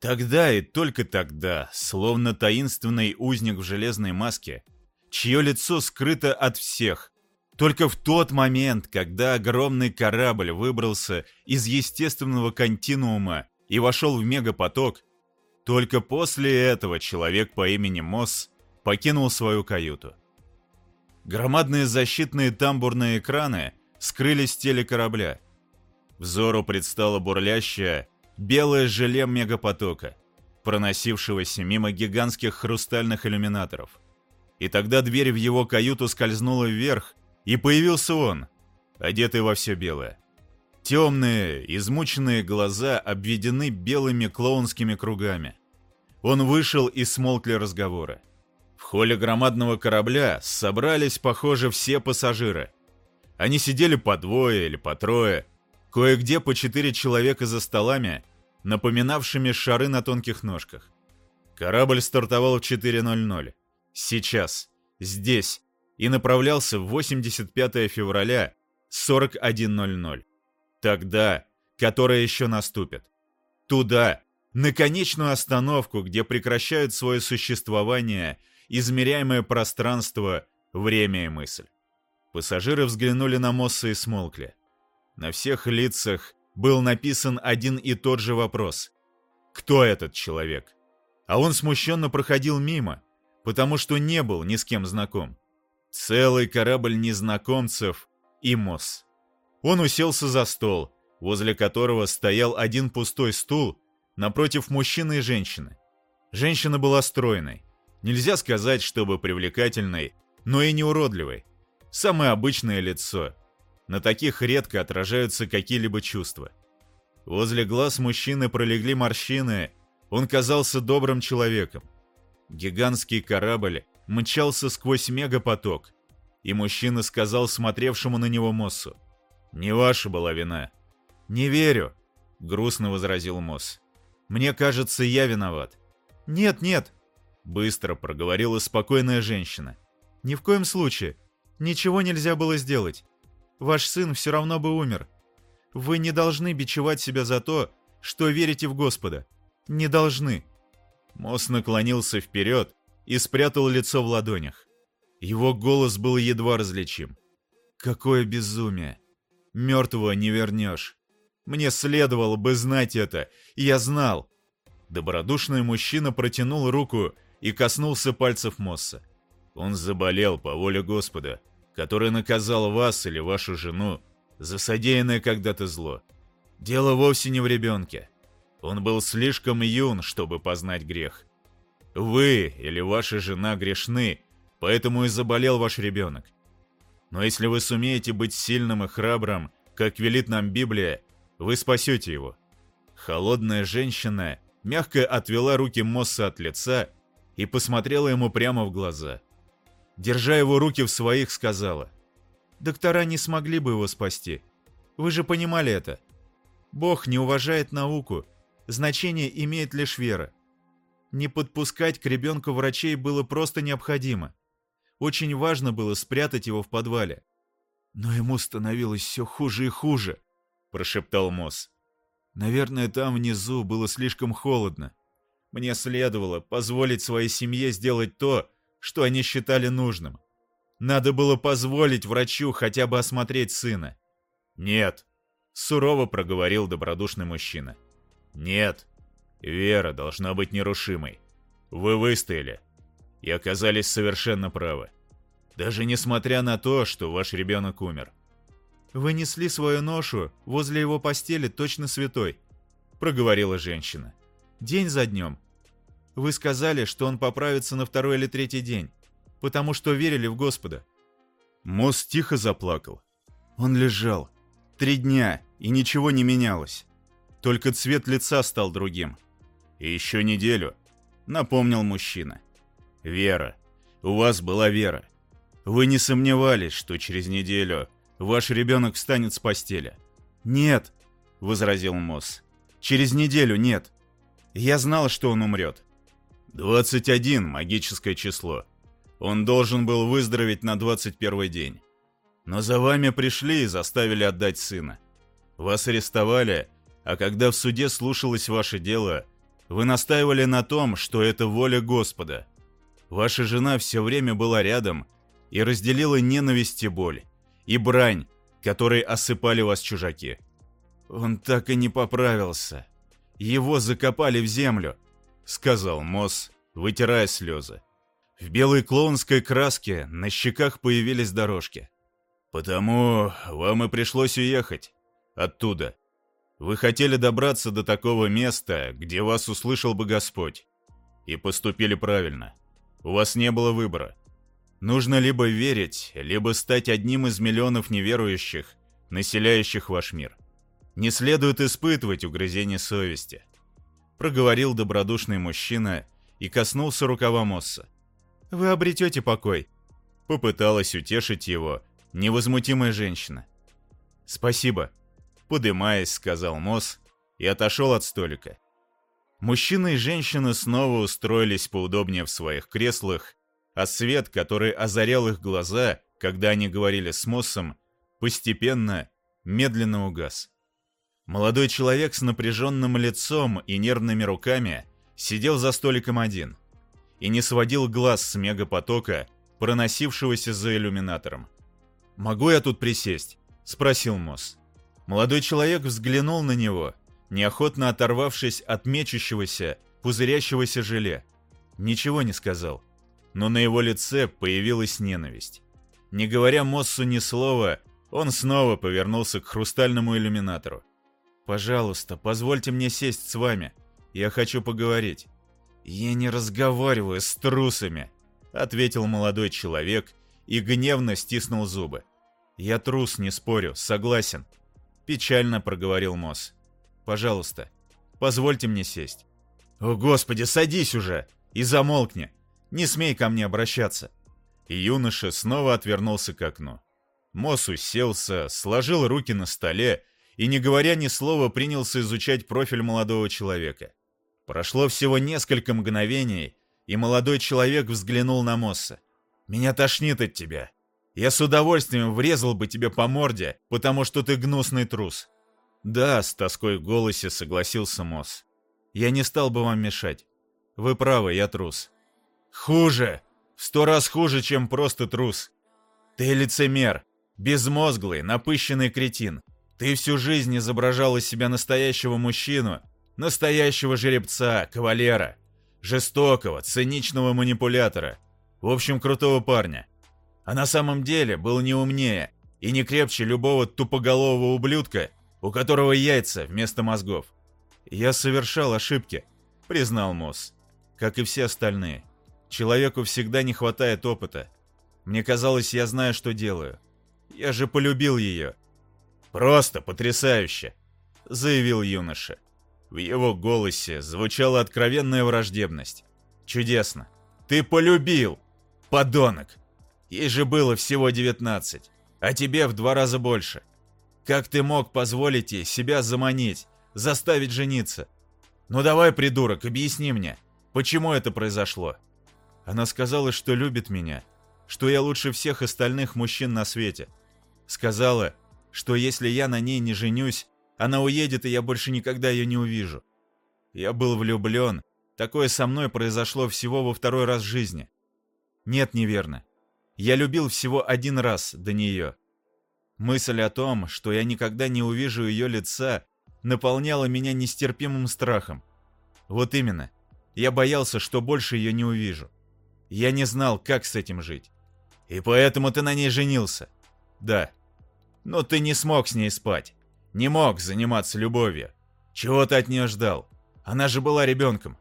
Тогда и только тогда, словно таинственный узник в железной маске, чье лицо скрыто от всех, только в тот момент, когда огромный корабль выбрался из естественного континуума и вошел в мегапоток, только после этого человек по имени Мосс покинул свою каюту. Громадные защитные тамбурные экраны скрылись теле корабля. Взору предстало бурлящее, белое желе мегапотока, проносившегося мимо гигантских хрустальных иллюминаторов. И тогда дверь в его каюту скользнула вверх, и появился он, одетый во все белое. Темные, измученные глаза обведены белыми клоунскими кругами. Он вышел и смолкли разговоры. В холле громадного корабля собрались, похоже, все пассажиры. Они сидели по двое или по трое, кое-где по четыре человека за столами, напоминавшими шары на тонких ножках. Корабль стартовал в 4.00. Сейчас, здесь, и направлялся в 85 февраля 41.00. Тогда, которая еще наступит. Туда, на конечную остановку, где прекращают свое существование измеряемое пространство, время и мысль. Пассажиры взглянули на Мосса и смолкли. На всех лицах был написан один и тот же вопрос. Кто этот человек? А он смущенно проходил мимо, потому что не был ни с кем знаком. Целый корабль незнакомцев и Мосс. Он уселся за стол, возле которого стоял один пустой стул напротив мужчины и женщины. Женщина была стройной. Нельзя сказать, чтобы привлекательной, но и не уродливой. Самое обычное лицо, на таких редко отражаются какие-либо чувства. Возле глаз мужчины пролегли морщины, он казался добрым человеком. Гигантский корабль мчался сквозь мегапоток, и мужчина сказал смотревшему на него Моссу, «Не ваша была вина». «Не верю», — грустно возразил Мосс. «Мне кажется, я виноват». «Нет, нет», — быстро проговорила спокойная женщина. «Ни в коем случае. Ничего нельзя было сделать ваш сын все равно бы умер. Вы не должны бичевать себя за то, что верите в Господа. Не должны». Мосс наклонился вперед и спрятал лицо в ладонях. Его голос был едва различим. «Какое безумие! Мертвого не вернешь. Мне следовало бы знать это, я знал». Добродушный мужчина протянул руку и коснулся пальцев Мосса. Он заболел по воле Господа который наказал вас или вашу жену за содеянное когда-то зло. Дело вовсе не в ребенке. Он был слишком юн, чтобы познать грех. Вы или ваша жена грешны, поэтому и заболел ваш ребенок. Но если вы сумеете быть сильным и храбрым, как велит нам Библия, вы спасете его. Холодная женщина мягко отвела руки Мосса от лица и посмотрела ему прямо в глаза – держа его руки в своих, сказала. «Доктора не смогли бы его спасти. Вы же понимали это. Бог не уважает науку. Значение имеет лишь вера. Не подпускать к ребенку врачей было просто необходимо. Очень важно было спрятать его в подвале. Но ему становилось все хуже и хуже, прошептал Мосс. Наверное, там внизу было слишком холодно. Мне следовало позволить своей семье сделать то, что они считали нужным. Надо было позволить врачу хотя бы осмотреть сына. «Нет», — сурово проговорил добродушный мужчина. «Нет, вера должна быть нерушимой. Вы выстояли и оказались совершенно правы. Даже несмотря на то, что ваш ребенок умер». «Вы несли свою ношу возле его постели точно святой», — проговорила женщина. «День за днем, вы сказали, что он поправится на второй или третий день, потому что верили в Господа». Мосс тихо заплакал. Он лежал. Три дня, и ничего не менялось. Только цвет лица стал другим. «И еще неделю», — напомнил мужчина. «Вера. У вас была вера. Вы не сомневались, что через неделю ваш ребенок встанет с постели?» «Нет», — возразил Мосс. «Через неделю нет. Я знал, что он умрет. 21 – магическое число. Он должен был выздороветь на 21 день. Но за вами пришли и заставили отдать сына. Вас арестовали, а когда в суде слушалось ваше дело, Вы настаивали на том, что это воля Господа. Ваша жена все время была рядом и разделила ненависть и боль, и брань, которой осыпали вас чужаки. Он так и не поправился. Его закопали в землю, сказал Мосс, вытирая слезы. В белой клоунской краске на щеках появились дорожки. «Потому вам и пришлось уехать. Оттуда. Вы хотели добраться до такого места, где вас услышал бы Господь. И поступили правильно. У вас не было выбора. Нужно либо верить, либо стать одним из миллионов неверующих, населяющих ваш мир. Не следует испытывать угрызение совести. Проговорил добродушный мужчина и коснулся рукава Мосса. «Вы обретете покой», — попыталась утешить его невозмутимая женщина. «Спасибо», — подымаясь, сказал Мосс и отошел от столика. Мужчина и женщина снова устроились поудобнее в своих креслах, а свет, который озарял их глаза, когда они говорили с Моссом, постепенно, медленно угас. Молодой человек с напряженным лицом и нервными руками сидел за столиком один и не сводил глаз с мегапотока, проносившегося за иллюминатором. «Могу я тут присесть?» — спросил Мосс. Молодой человек взглянул на него, неохотно оторвавшись от мечущегося, пузырящегося желе. Ничего не сказал но на его лице появилась ненависть. Не говоря Моссу ни слова, он снова повернулся к хрустальному иллюминатору. «Пожалуйста, позвольте мне сесть с вами. Я хочу поговорить». «Я не разговариваю с трусами», — ответил молодой человек и гневно стиснул зубы. «Я трус, не спорю, согласен», — печально проговорил Мосс. «Пожалуйста, позвольте мне сесть». «О, Господи, садись уже и замолкни!» Не смей ко мне обращаться!» И юноша снова отвернулся к окну. Мосс уселся, сложил руки на столе и, не говоря ни слова, принялся изучать профиль молодого человека. Прошло всего несколько мгновений, и молодой человек взглянул на Мосса. «Меня тошнит от тебя. Я с удовольствием врезал бы тебе по морде, потому что ты гнусный трус». «Да», — с тоской в голосе согласился Мосс. «Я не стал бы вам мешать. Вы правы, я трус. Хуже. В сто раз хуже, чем просто трус. Ты лицемер. Безмозглый, напыщенный кретин. Ты всю жизнь изображал из себя настоящего мужчину, настоящего жеребца, кавалера, жестокого, циничного манипулятора. В общем, крутого парня. А на самом деле был не умнее и не крепче любого тупоголового ублюдка, у которого яйца вместо мозгов. Я совершал ошибки, признал Мосс, как и все остальные. Человеку всегда не хватает опыта. Мне казалось, я знаю, что делаю. Я же полюбил ее. Просто потрясающе, заявил юноша. В его голосе звучала откровенная враждебность. Чудесно. Ты полюбил, подонок. Ей же было всего 19, а тебе в два раза больше. Как ты мог позволить ей себя заманить, заставить жениться? Ну давай, придурок, объясни мне, почему это произошло? Она сказала, что любит меня, что я лучше всех остальных мужчин на свете. Сказала, что если я на ней не женюсь, она уедет, и я больше никогда ее не увижу. Я был влюблен. Такое со мной произошло всего во второй раз в жизни. Нет, неверно. Я любил всего один раз до нее. Мысль о том, что я никогда не увижу ее лица, наполняла меня нестерпимым страхом. Вот именно. Я боялся, что больше ее не увижу. Я не знал, как с этим жить. И поэтому ты на ней женился. Да. Но ты не смог с ней спать. Не мог заниматься любовью. Чего ты от нее ждал? Она же была ребенком.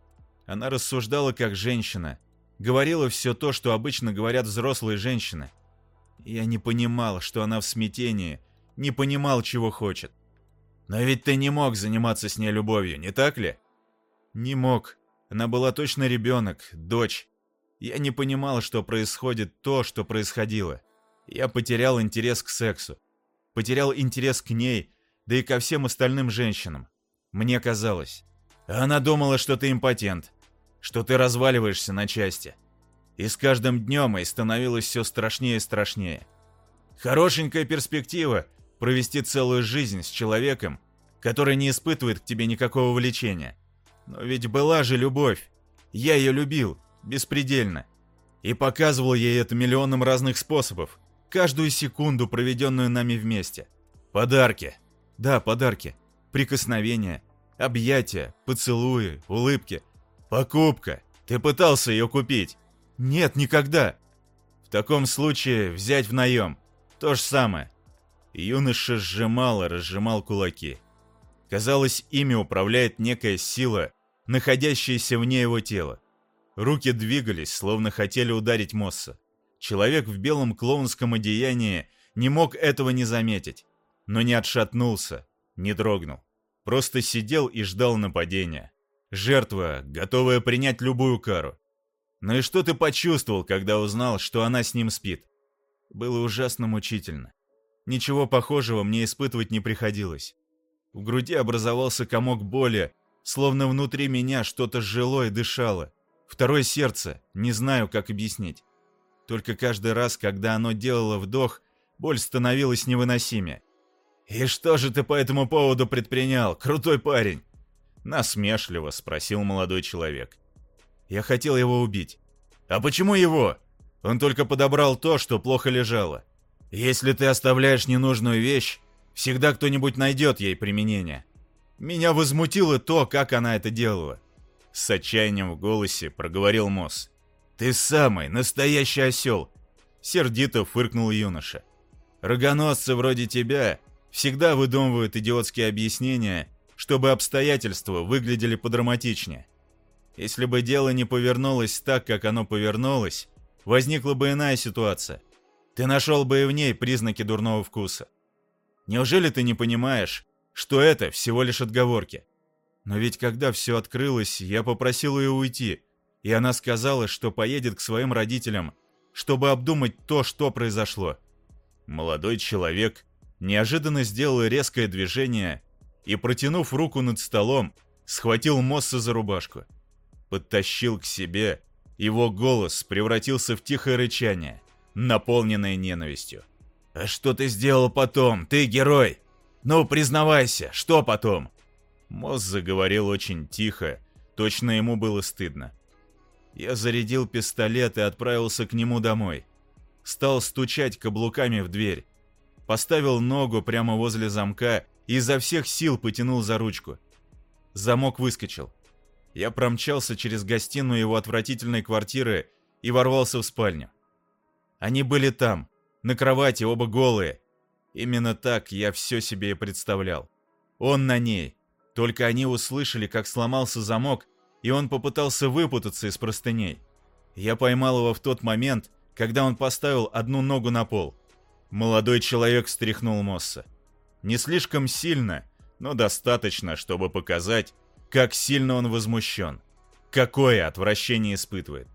Она рассуждала как женщина. Говорила все то, что обычно говорят взрослые женщины. Я не понимал, что она в смятении, не понимал, чего хочет. Но ведь ты не мог заниматься с ней любовью, не так ли? Не мог. Она была точно ребенок, дочь. Я не понимал, что происходит то, что происходило. Я потерял интерес к сексу. Потерял интерес к ней, да и ко всем остальным женщинам. Мне казалось. Она думала, что ты импотент, что ты разваливаешься на части. И с каждым днем ей становилось все страшнее и страшнее. Хорошенькая перспектива провести целую жизнь с человеком, который не испытывает к тебе никакого влечения. Но ведь была же любовь. Я ее любил, беспредельно. И показывал ей это миллионом разных способов. Каждую секунду, проведенную нами вместе. Подарки. Да, подарки. Прикосновения, объятия, поцелуи, улыбки. Покупка. Ты пытался ее купить. Нет, никогда. В таком случае взять в наем. То же самое. Юноша сжимал и разжимал кулаки. Казалось, ими управляет некая сила, находящаяся вне его тела. Руки двигались, словно хотели ударить Мосса. Человек в белом клоунском одеянии не мог этого не заметить, но не отшатнулся, не дрогнул. Просто сидел и ждал нападения. Жертва, готовая принять любую кару. Ну и что ты почувствовал, когда узнал, что она с ним спит? Было ужасно мучительно. Ничего похожего мне испытывать не приходилось. В груди образовался комок боли, словно внутри меня что-то жило и дышало. Второе сердце, не знаю, как объяснить. Только каждый раз, когда оно делало вдох, боль становилась невыносимее. «И что же ты по этому поводу предпринял, крутой парень?» Насмешливо спросил молодой человек. Я хотел его убить. «А почему его?» Он только подобрал то, что плохо лежало. Если ты оставляешь ненужную вещь, всегда кто-нибудь найдет ей применение. Меня возмутило то, как она это делала. С отчаянием в голосе проговорил Мосс. «Ты самый настоящий осел!» Сердито фыркнул юноша. «Рогоносцы вроде тебя всегда выдумывают идиотские объяснения, чтобы обстоятельства выглядели подраматичнее. Если бы дело не повернулось так, как оно повернулось, возникла бы иная ситуация. Ты нашел бы и в ней признаки дурного вкуса. Неужели ты не понимаешь, что это всего лишь отговорки? Но ведь когда все открылось, я попросил ее уйти, и она сказала, что поедет к своим родителям, чтобы обдумать то, что произошло. Молодой человек неожиданно сделал резкое движение и, протянув руку над столом, схватил Мосса за рубашку. Подтащил к себе, его голос превратился в тихое рычание, наполненное ненавистью. «А что ты сделал потом? Ты герой! Ну, признавайся, что потом?» Мосс заговорил очень тихо, точно ему было стыдно. Я зарядил пистолет и отправился к нему домой. Стал стучать каблуками в дверь. Поставил ногу прямо возле замка и изо всех сил потянул за ручку. Замок выскочил. Я промчался через гостиную его отвратительной квартиры и ворвался в спальню. Они были там, на кровати, оба голые. Именно так я все себе и представлял. Он на ней, только они услышали, как сломался замок, и он попытался выпутаться из простыней. Я поймал его в тот момент, когда он поставил одну ногу на пол. Молодой человек встряхнул Мосса. Не слишком сильно, но достаточно, чтобы показать, как сильно он возмущен. Какое отвращение испытывает.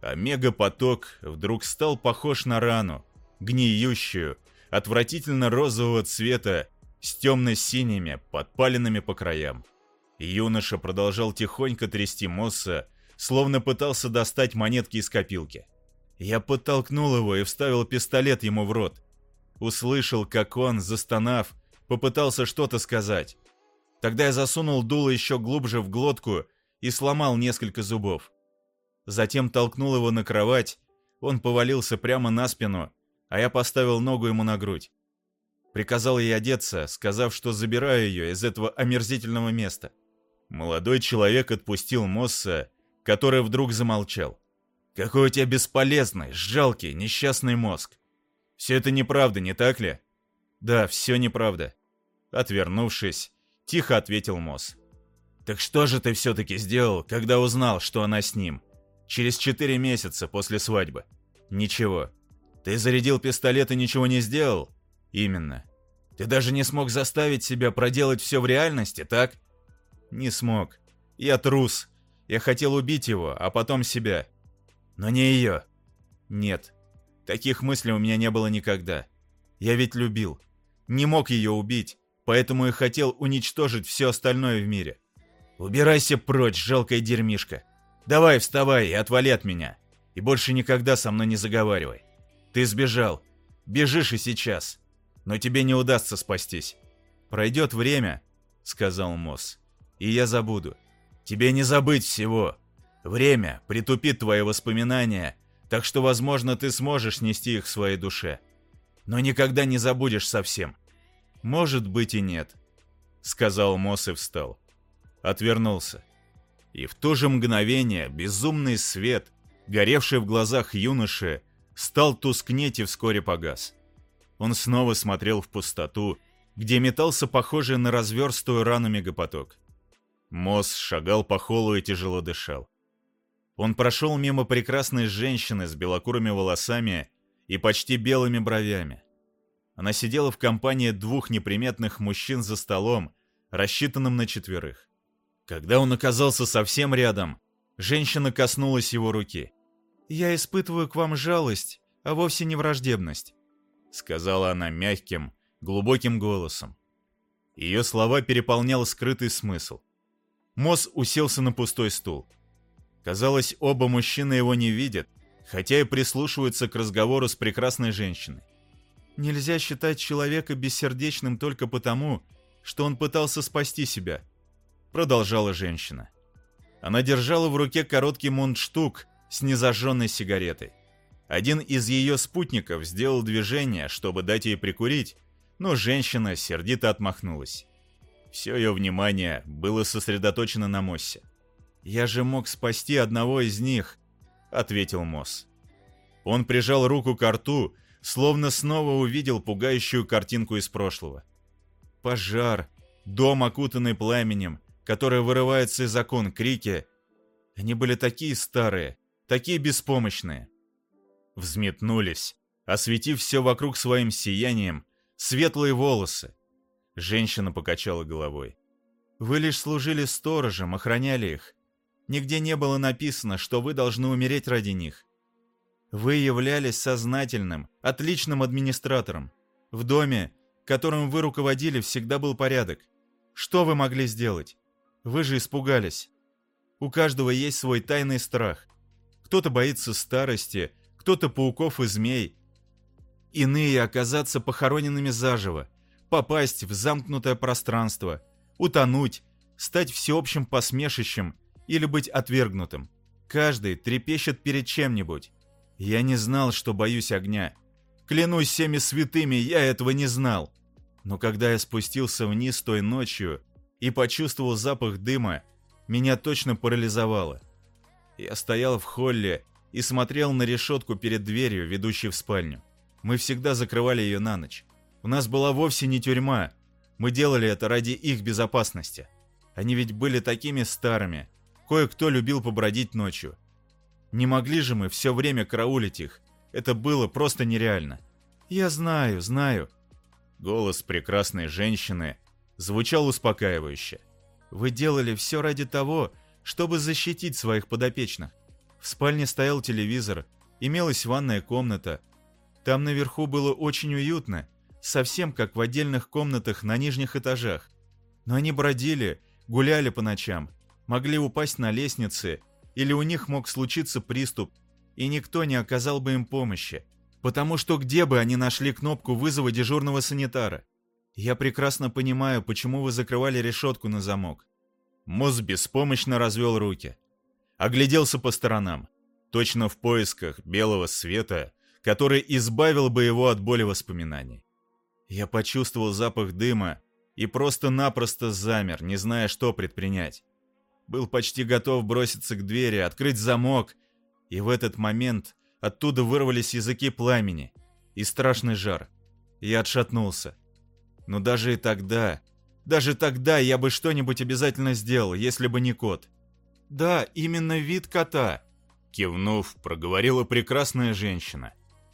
А мегапоток вдруг стал похож на рану, гниющую, отвратительно розового цвета, с темно-синими, подпаленными по краям. Юноша продолжал тихонько трясти Мосса, словно пытался достать монетки из копилки. Я подтолкнул его и вставил пистолет ему в рот. Услышал, как он, застонав, попытался что-то сказать. Тогда я засунул дуло еще глубже в глотку и сломал несколько зубов. Затем толкнул его на кровать, он повалился прямо на спину, а я поставил ногу ему на грудь. Приказал ей одеться, сказав, что забираю ее из этого омерзительного места. Молодой человек отпустил Мосса, который вдруг замолчал. «Какой у тебя бесполезный, жалкий, несчастный мозг! Все это неправда, не так ли?» «Да, все неправда». Отвернувшись, тихо ответил Мосс. «Так что же ты все-таки сделал, когда узнал, что она с ним? Через четыре месяца после свадьбы?» «Ничего. Ты зарядил пистолет и ничего не сделал?» Именно. Ты даже не смог заставить себя проделать все в реальности, так? Не смог. Я трус. Я хотел убить его, а потом себя. Но не ее. Нет. Таких мыслей у меня не было никогда. Я ведь любил. Не мог ее убить, поэтому и хотел уничтожить все остальное в мире. Убирайся прочь, жалкая дерьмишка. Давай, вставай и отвали от меня. И больше никогда со мной не заговаривай. Ты сбежал. Бежишь и сейчас но тебе не удастся спастись. Пройдет время, сказал Мосс, и я забуду. Тебе не забыть всего. Время притупит твои воспоминания, так что, возможно, ты сможешь нести их в своей душе. Но никогда не забудешь совсем. Может быть и нет, сказал Мосс и встал. Отвернулся. И в то же мгновение безумный свет, горевший в глазах юноши, стал тускнеть и вскоре погас. Он снова смотрел в пустоту, где метался похожий на разверстую рану мегапоток. Мосс шагал по холлу и тяжело дышал. Он прошел мимо прекрасной женщины с белокурыми волосами и почти белыми бровями. Она сидела в компании двух неприметных мужчин за столом, рассчитанным на четверых. Когда он оказался совсем рядом, женщина коснулась его руки. «Я испытываю к вам жалость, а вовсе не враждебность», — сказала она мягким, глубоким голосом. Ее слова переполнял скрытый смысл. Мосс уселся на пустой стул. Казалось, оба мужчины его не видят, хотя и прислушиваются к разговору с прекрасной женщиной. Нельзя считать человека бессердечным только потому, что он пытался спасти себя, продолжала женщина. Она держала в руке короткий мундштук с незажженной сигаретой. Один из ее спутников сделал движение, чтобы дать ей прикурить, но женщина сердито отмахнулась. Все ее внимание было сосредоточено на Моссе. «Я же мог спасти одного из них», — ответил Мосс. Он прижал руку к рту, словно снова увидел пугающую картинку из прошлого. Пожар, дом, окутанный пламенем, которое вырывается из окон, крики. Они были такие старые, такие беспомощные. Взметнулись, осветив все вокруг своим сиянием, светлые волосы. Женщина покачала головой. «Вы лишь служили сторожем, охраняли их. Нигде не было написано, что вы должны умереть ради них. Вы являлись сознательным, отличным администратором. В доме, которым вы руководили, всегда был порядок. Что вы могли сделать? Вы же испугались. У каждого есть свой тайный страх. Кто-то боится старости, кто-то пауков и змей. Иные оказаться похороненными заживо, попасть в замкнутое пространство, утонуть, стать всеобщим посмешищем или быть отвергнутым. Каждый трепещет перед чем-нибудь. Я не знал, что боюсь огня. Клянусь всеми святыми, я этого не знал. Но когда я спустился вниз той ночью и почувствовал запах дыма, меня точно парализовало. Я стоял в холле и смотрел на решетку перед дверью, ведущей в спальню. Мы всегда закрывали ее на ночь. У нас была вовсе не тюрьма. Мы делали это ради их безопасности. Они ведь были такими старыми, Кое-кто любил побродить ночью. Не могли же мы все время караулить их. Это было просто нереально. Я знаю, знаю. Голос прекрасной женщины звучал успокаивающе. Вы делали все ради того, чтобы защитить своих подопечных. В спальне стоял телевизор, имелась ванная комната. Там наверху было очень уютно, совсем как в отдельных комнатах на нижних этажах. Но они бродили, гуляли по ночам, могли упасть на лестнице, или у них мог случиться приступ, и никто не оказал бы им помощи, потому что где бы они нашли кнопку вызова дежурного санитара? Я прекрасно понимаю, почему вы закрывали решетку на замок. Моз беспомощно развел руки. Огляделся по сторонам, точно в поисках белого света, который избавил бы его от боли воспоминаний. Я почувствовал запах дыма и просто-напросто замер, не зная, что предпринять. Был почти готов броситься к двери, открыть замок, и в этот момент оттуда вырвались языки пламени и страшный жар. Я отшатнулся. Но даже и тогда, даже тогда я бы что-нибудь обязательно сделал, если бы не кот. Да, именно вид кота, кивнув, проговорила прекрасная женщина.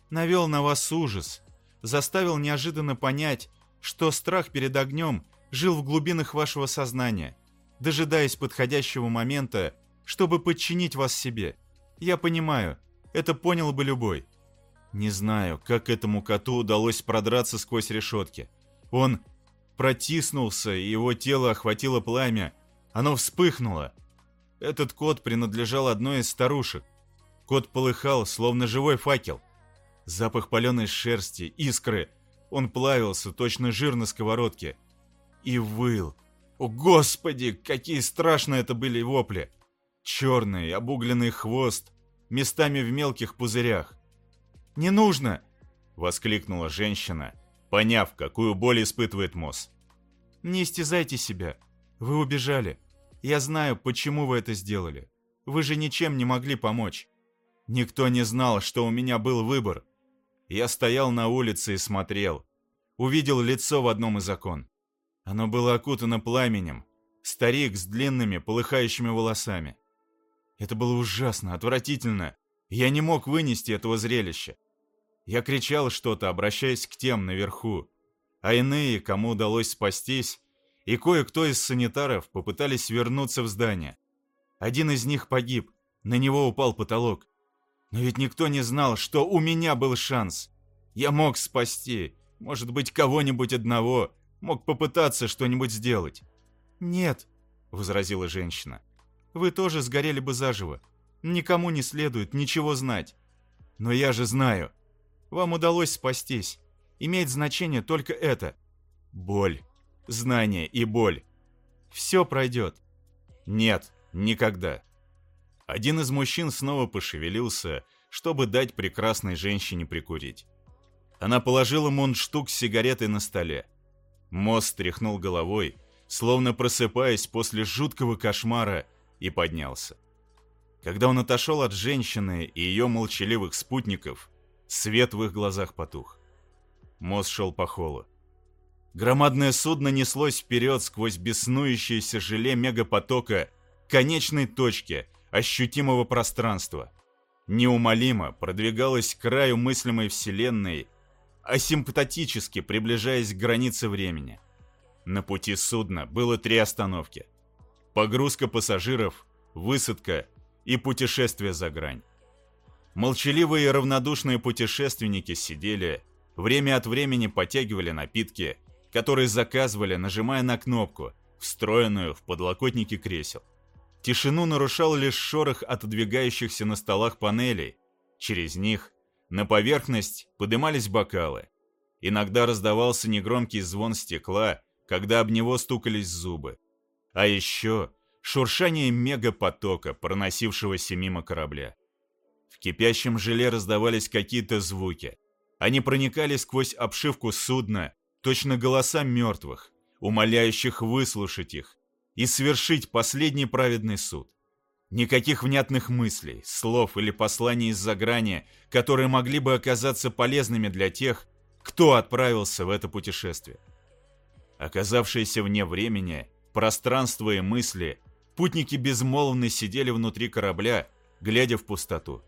Навел на вас ужас, заставил неожиданно понять, что страх перед огнем жил в глубинах вашего сознания – дожидаясь подходящего момента, чтобы подчинить вас себе. Я понимаю, это понял бы любой. Не знаю, как этому коту удалось продраться сквозь решетки. Он протиснулся, и его тело охватило пламя. Оно вспыхнуло. Этот кот принадлежал одной из старушек. Кот полыхал, словно живой факел. Запах паленой шерсти, искры. Он плавился, точно жир на сковородке. И выл, О, Господи, какие страшные это были вопли! Черный, обугленный хвост, местами в мелких пузырях. «Не нужно!» — воскликнула женщина, поняв, какую боль испытывает Мосс. «Не истязайте себя. Вы убежали. Я знаю, почему вы это сделали. Вы же ничем не могли помочь. Никто не знал, что у меня был выбор. Я стоял на улице и смотрел. Увидел лицо в одном из окон. Оно было окутано пламенем. Старик с длинными, полыхающими волосами. Это было ужасно, отвратительно. Я не мог вынести этого зрелища. Я кричал что-то, обращаясь к тем наверху. А иные, кому удалось спастись, и кое-кто из санитаров попытались вернуться в здание. Один из них погиб, на него упал потолок. Но ведь никто не знал, что у меня был шанс. Я мог спасти, может быть, кого-нибудь одного, мог попытаться что-нибудь сделать. «Нет», — возразила женщина, — «вы тоже сгорели бы заживо. Никому не следует ничего знать. Но я же знаю. Вам удалось спастись. Имеет значение только это. Боль. Знание и боль. Все пройдет. Нет, никогда. Один из мужчин снова пошевелился, чтобы дать прекрасной женщине прикурить. Она положила мундштук с сигаретой на столе. Мост тряхнул головой, словно просыпаясь после жуткого кошмара, и поднялся. Когда он отошел от женщины и ее молчаливых спутников, свет в их глазах потух. Мост шел по холу. Громадное судно неслось вперед сквозь беснующееся желе мегапотока к конечной точке ощутимого пространства. Неумолимо продвигалось к краю мыслимой вселенной, асимптотически приближаясь к границе времени. На пути судна было три остановки. Погрузка пассажиров, высадка и путешествие за грань. Молчаливые и равнодушные путешественники сидели, время от времени потягивали напитки, которые заказывали, нажимая на кнопку, встроенную в подлокотники кресел. Тишину нарушал лишь шорох отодвигающихся на столах панелей. Через них на поверхность подымались бокалы. Иногда раздавался негромкий звон стекла, когда об него стукались зубы. А еще шуршание мегапотока, проносившегося мимо корабля. В кипящем желе раздавались какие-то звуки. Они проникали сквозь обшивку судна, точно голоса мертвых, умоляющих выслушать их и свершить последний праведный суд. Никаких внятных мыслей, слов или посланий из-за грани, которые могли бы оказаться полезными для тех, кто отправился в это путешествие. Оказавшиеся вне времени, пространства и мысли, путники безмолвно сидели внутри корабля, глядя в пустоту.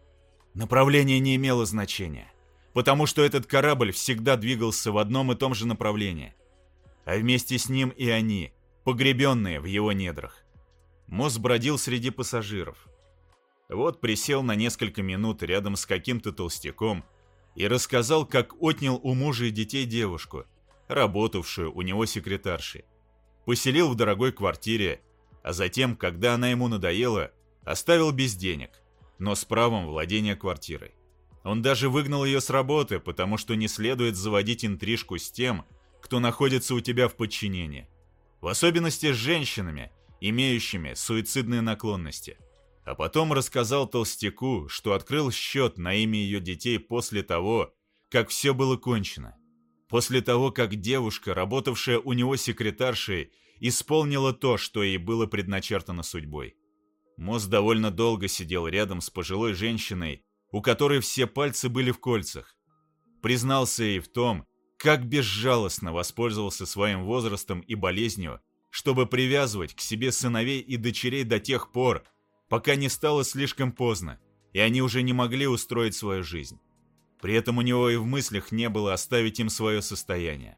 Направление не имело значения, потому что этот корабль всегда двигался в одном и том же направлении, а вместе с ним и они, погребенные в его недрах. Мосс бродил среди пассажиров. Вот присел на несколько минут рядом с каким-то толстяком и рассказал, как отнял у мужа и детей девушку, работавшую у него секретаршей. Поселил в дорогой квартире, а затем, когда она ему надоела, оставил без денег, но с правом владения квартирой. Он даже выгнал ее с работы, потому что не следует заводить интрижку с тем, кто находится у тебя в подчинении. В особенности с женщинами, имеющими суицидные наклонности. А потом рассказал толстяку, что открыл счет на имя ее детей после того, как все было кончено. После того, как девушка, работавшая у него секретаршей, исполнила то, что ей было предначертано судьбой. Мосс довольно долго сидел рядом с пожилой женщиной, у которой все пальцы были в кольцах. Признался ей в том, как безжалостно воспользовался своим возрастом и болезнью, чтобы привязывать к себе сыновей и дочерей до тех пор, пока не стало слишком поздно, и они уже не могли устроить свою жизнь. При этом у него и в мыслях не было оставить им свое состояние.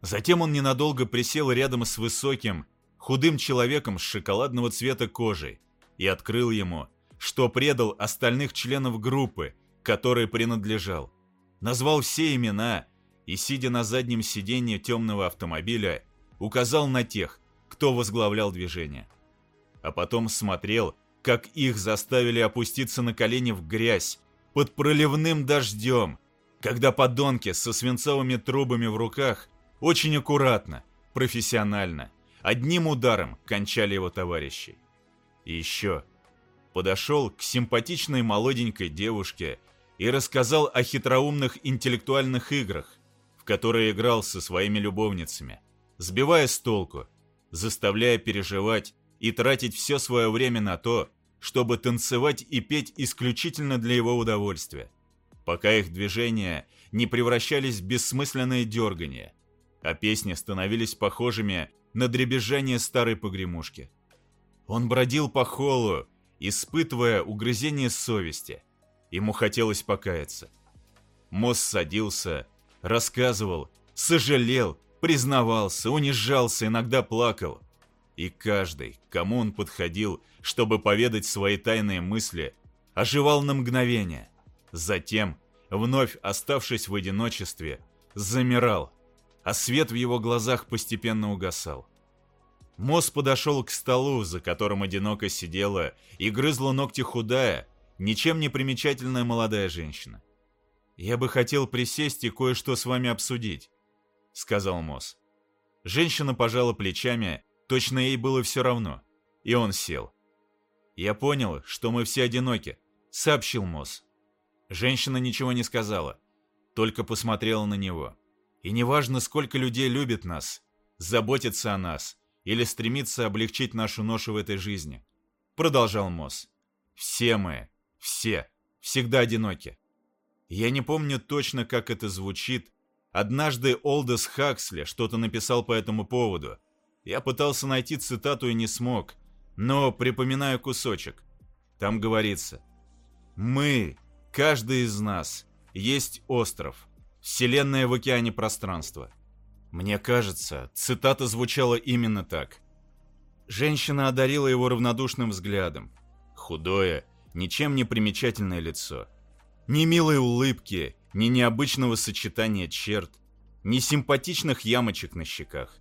Затем он ненадолго присел рядом с высоким, худым человеком с шоколадного цвета кожей и открыл ему, что предал остальных членов группы, которой принадлежал. Назвал все имена и, сидя на заднем сиденье темного автомобиля, указал на тех, кто возглавлял движение. А потом смотрел, как их заставили опуститься на колени в грязь под проливным дождем, когда подонки со свинцовыми трубами в руках очень аккуратно, профессионально, одним ударом кончали его товарищи. И еще подошел к симпатичной молоденькой девушке и рассказал о хитроумных интеллектуальных играх, в играл со своими любовницами, сбивая с толку, заставляя переживать и тратить все свое время на то, чтобы танцевать и петь исключительно для его удовольствия, пока их движения не превращались в бессмысленное дергание, а песни становились похожими на дребезжание старой погремушки. Он бродил по холлу, испытывая угрызение совести. Ему хотелось покаяться. Мосс садился, рассказывал, сожалел, признавался, унижался, иногда плакал. И каждый, кому он подходил, чтобы поведать свои тайные мысли, оживал на мгновение. Затем, вновь оставшись в одиночестве, замирал, а свет в его глазах постепенно угасал. Мосс подошел к столу, за которым одиноко сидела и грызла ногти худая, ничем не примечательная молодая женщина. «Я бы хотел присесть и кое-что с вами обсудить», — сказал Мосс. Женщина пожала плечами, точно ей было все равно, и он сел. «Я понял, что мы все одиноки», — сообщил Мосс. Женщина ничего не сказала, только посмотрела на него. «И неважно, сколько людей любит нас, заботится о нас, или стремится облегчить нашу ношу в этой жизни», — продолжал Мосс. «Все мы, все, всегда одиноки. Я не помню точно, как это звучит. Однажды Олдес Хаксли что-то написал по этому поводу. Я пытался найти цитату и не смог, но припоминаю кусочек. Там говорится «Мы, каждый из нас, есть остров, вселенная в океане пространства». Мне кажется, цитата звучала именно так. Женщина одарила его равнодушным взглядом. Худое, ничем не примечательное лицо. Ни милой улыбки, ни необычного сочетания черт, ни симпатичных ямочек на щеках,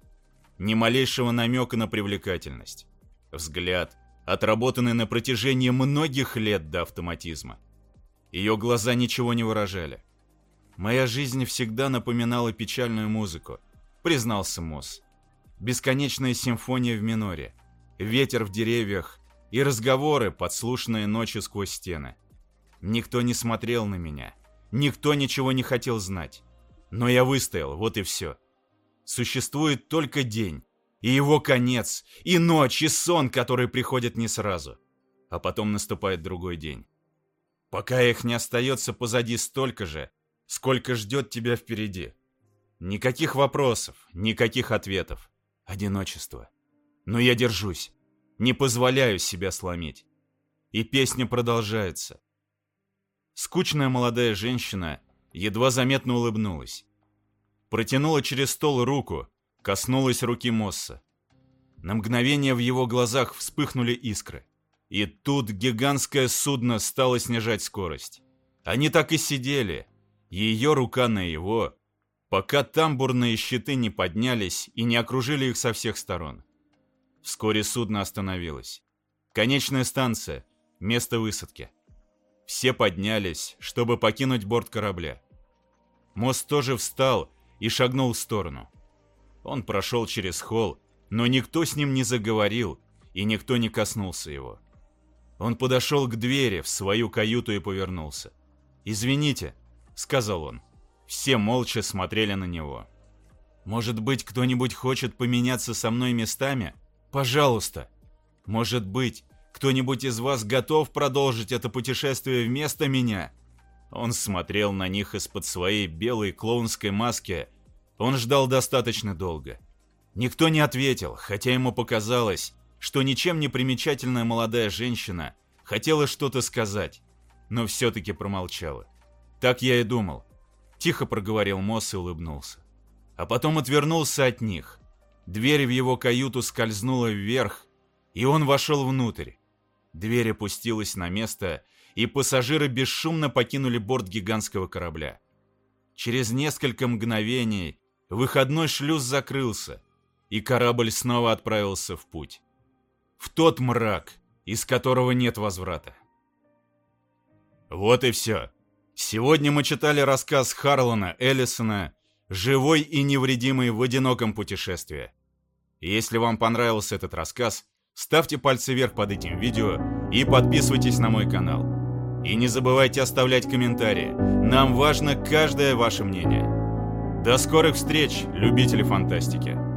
ни малейшего намека на привлекательность. Взгляд, отработанный на протяжении многих лет до автоматизма. Ее глаза ничего не выражали. Моя жизнь всегда напоминала печальную музыку, признался Мосс. Бесконечная симфония в миноре, ветер в деревьях и разговоры, подслушанные ночью сквозь стены. Никто не смотрел на меня. Никто ничего не хотел знать. Но я выстоял, вот и все. Существует только день, и его конец, и ночь, и сон, который приходит не сразу. А потом наступает другой день. Пока их не остается позади столько же, сколько ждет тебя впереди. Никаких вопросов, никаких ответов. Одиночество. Но я держусь. Не позволяю себя сломить. И песня продолжается. Скучная молодая женщина едва заметно улыбнулась. Протянула через стол руку, коснулась руки Мосса. На мгновение в его глазах вспыхнули искры. И тут гигантское судно стало снижать скорость. Они так и сидели. Ее рука на его, пока тамбурные щиты не поднялись и не окружили их со всех сторон. Вскоре судно остановилось. Конечная станция, место высадки. Все поднялись, чтобы покинуть борт корабля. Мост тоже встал и шагнул в сторону. Он прошел через холл, но никто с ним не заговорил, и никто не коснулся его. Он подошел к двери в свою каюту и повернулся. «Извините», — сказал он. Все молча смотрели на него. «Может быть, кто-нибудь хочет поменяться со мной местами? Пожалуйста. Может быть, кто-нибудь из вас готов продолжить это путешествие вместо меня?» Он смотрел на них из-под своей белой клоунской маски. Он ждал достаточно долго. Никто не ответил, хотя ему показалось, что ничем не примечательная молодая женщина хотела что-то сказать, но все-таки промолчала. Так я и думал. Тихо проговорил Мосс и улыбнулся. А потом отвернулся от них. Дверь в его каюту скользнула вверх, и он вошел внутрь. Дверь опустилась на место, и пассажиры бесшумно покинули борт гигантского корабля. Через несколько мгновений выходной шлюз закрылся, и корабль снова отправился в путь. В тот мрак, из которого нет возврата. Вот и все. Сегодня мы читали рассказ Харлана Эллисона «Живой и невредимый в одиноком путешествии». Если вам понравился этот рассказ, ставьте пальцы вверх под этим видео и подписывайтесь на мой канал. И не забывайте оставлять комментарии, нам важно каждое ваше мнение. До скорых встреч, любители фантастики!